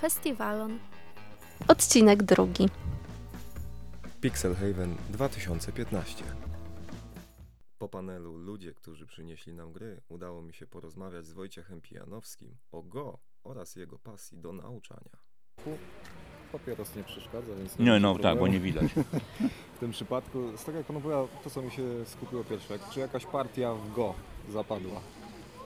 festiwalon. Odcinek drugi. Pixel Haven 2015 Po panelu Ludzie, którzy przynieśli nam gry, udało mi się porozmawiać z Wojciechem Pijanowskim o Go oraz jego pasji do nauczania. Papieros nie przeszkadza, więc Nie, ma no tak, bo nie widać. W tym przypadku, z tego jak pan mówiła, to co mi się skupiło pierwsze, czy jakaś partia w Go zapadła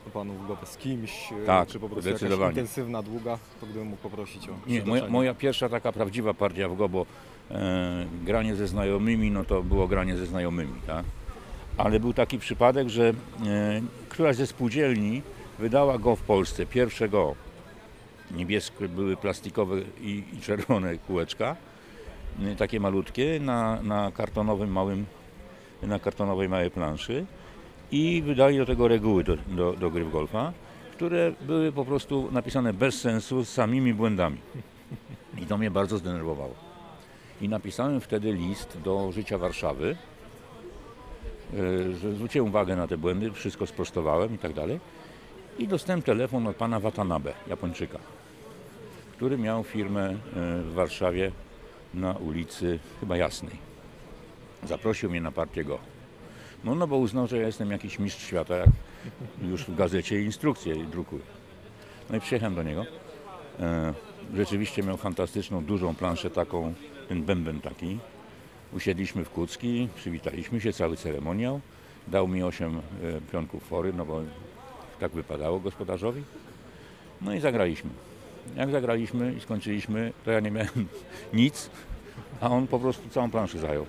u panu w Go z kimś, e, Tak, czy po prostu jakaś intensywna, długa, to gdybym mógł poprosić o Nie, moja, moja pierwsza taka prawdziwa partia w go, bo e, granie ze znajomymi, no to było granie ze znajomymi, tak? Ale był taki przypadek, że e, któraś ze spółdzielni wydała go w Polsce, pierwsze go. Niebieskie były plastikowe i, i czerwone kółeczka, e, takie malutkie, na, na kartonowym małym, na kartonowej małej planszy i wydali do tego reguły do, do, do gry w golfa, które były po prostu napisane bez sensu, z samymi błędami. I to mnie bardzo zdenerwowało. I napisałem wtedy list do Życia Warszawy, e, że zwróciłem uwagę na te błędy, wszystko sprostowałem i tak dalej. I dostałem telefon od pana Watanabe, Japończyka, który miał firmę e, w Warszawie na ulicy chyba Jasnej. Zaprosił mnie na partię go. No, no bo uznał, że ja jestem jakiś mistrz świata, jak już w gazecie instrukcje drukuję. No i przyjechałem do niego. E, rzeczywiście miał fantastyczną, dużą planszę taką, ten bęben taki. Usiedliśmy w kucki, przywitaliśmy się, cały ceremoniał. Dał mi 8 e, pionków fory, no bo tak wypadało gospodarzowi. No i zagraliśmy. Jak zagraliśmy i skończyliśmy, to ja nie miałem nic, a on po prostu całą planszę zajął.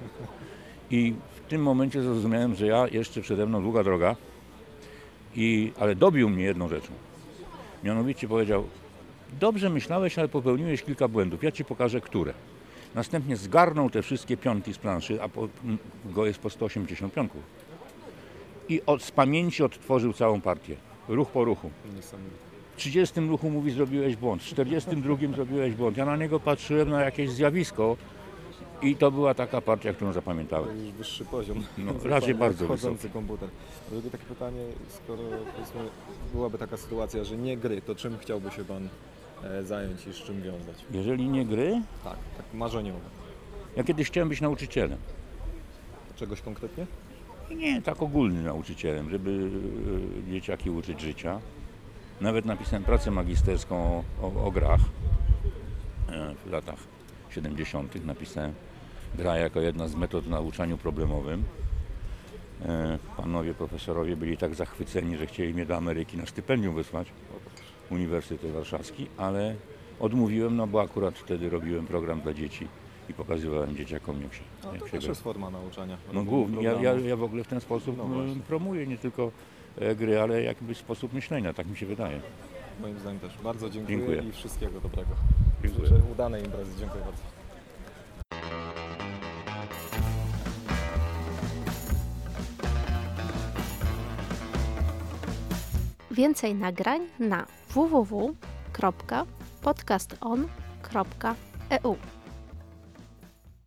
I w tym momencie zrozumiałem, że ja jeszcze przede mną długa droga, i, ale dobił mnie jedną rzeczą. Mianowicie powiedział, dobrze myślałeś, ale popełniłeś kilka błędów. Ja ci pokażę, które. Następnie zgarnął te wszystkie pionki z planszy, a po, go jest po 180 pionków. I od, z pamięci odtworzył całą partię. Ruch po ruchu. W 30 ruchu mówi, zrobiłeś błąd. W 42 zrobiłeś błąd. Ja na niego patrzyłem na jakieś zjawisko i to była taka partia, którą To zapamiętałem. już wyższy poziom. No, raczej bardzo Chodzący komputer. Drugie takie pytanie, skoro powiedzmy, byłaby taka sytuacja, że nie gry, to czym chciałby się Pan e, zająć i z czym wiązać? Jeżeli nie gry, Tak, tak marzeniowo. ja kiedyś chciałem być nauczycielem. Czegoś konkretnie? Nie, tak ogólnym nauczycielem, żeby e, dzieciaki uczyć życia. Nawet napisałem pracę magisterską o, o, o grach e, w latach 70. Napisałem gra jako jedna z metod w nauczaniu problemowym. E, Panowie profesorowie byli tak zachwyceni, że chcieli mnie do Ameryki na stypendium wysłać, Uniwersytet Warszawski, ale odmówiłem, no bo akurat wtedy robiłem program dla dzieci i pokazywałem dzieciakom jak się, No, jak to się też gra. jest forma nauczania. No głównie, ja, ja, ja w ogóle w ten sposób No no właśnie. promuję nie tylko e, gry, ale jakby sposób myślenia, tak mi się wydaje. Moim zdaniem też. Bardzo dziękuję, Dziękuję. i wszystkiego dobrego. Dziękuję. Życzę udanej imprezy. Dziękuję bardzo. Więcej nagrań na www.podcaston.eu